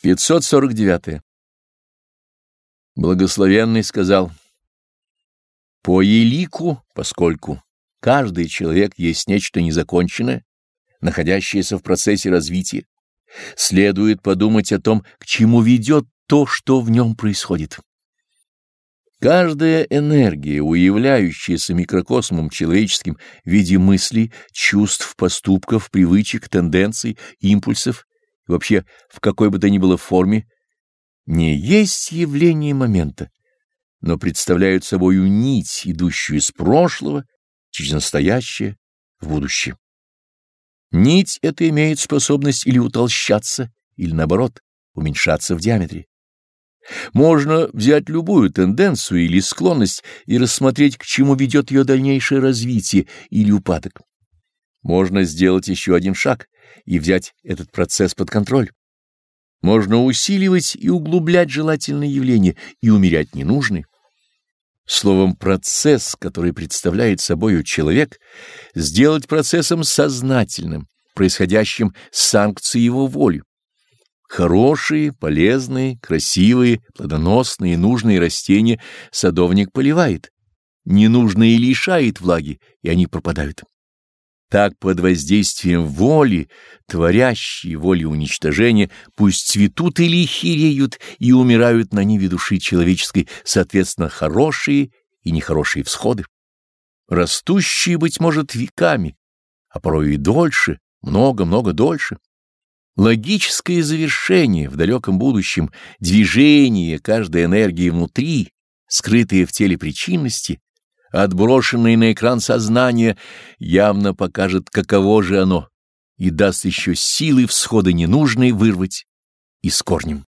549. Благословенный сказал, «По елику, поскольку каждый человек есть нечто незаконченное, находящееся в процессе развития, следует подумать о том, к чему ведет то, что в нем происходит». Каждая энергия, уявляющаяся микрокосмом человеческим в виде мыслей, чувств, поступков, привычек, тенденций, импульсов, вообще в какой бы то ни было форме, не есть явление момента, но представляют собою нить, идущую из прошлого через настоящее в будущее. Нить эта имеет способность или утолщаться, или наоборот, уменьшаться в диаметре. Можно взять любую тенденцию или склонность и рассмотреть, к чему ведет ее дальнейшее развитие или упадок. Можно сделать еще один шаг и взять этот процесс под контроль. Можно усиливать и углублять желательные явления и умерять ненужные. Словом, процесс, который представляет собою человек, сделать процессом сознательным, происходящим с санкцией его воли. Хорошие, полезные, красивые, плодоносные, нужные растения садовник поливает, ненужные лишает влаги, и они пропадают. Так под воздействием воли, творящей воли уничтожения, пусть цветут или хиреют и умирают на ниве души человеческой, соответственно, хорошие и нехорошие всходы. Растущие, быть может, веками, а порой и дольше, много-много дольше. Логическое завершение в далеком будущем, движение каждой энергии внутри, скрытые в теле причинности, отброшенное на экран сознания, явно покажет, каково же оно, и даст еще силы всхода ненужные вырвать и с корнем.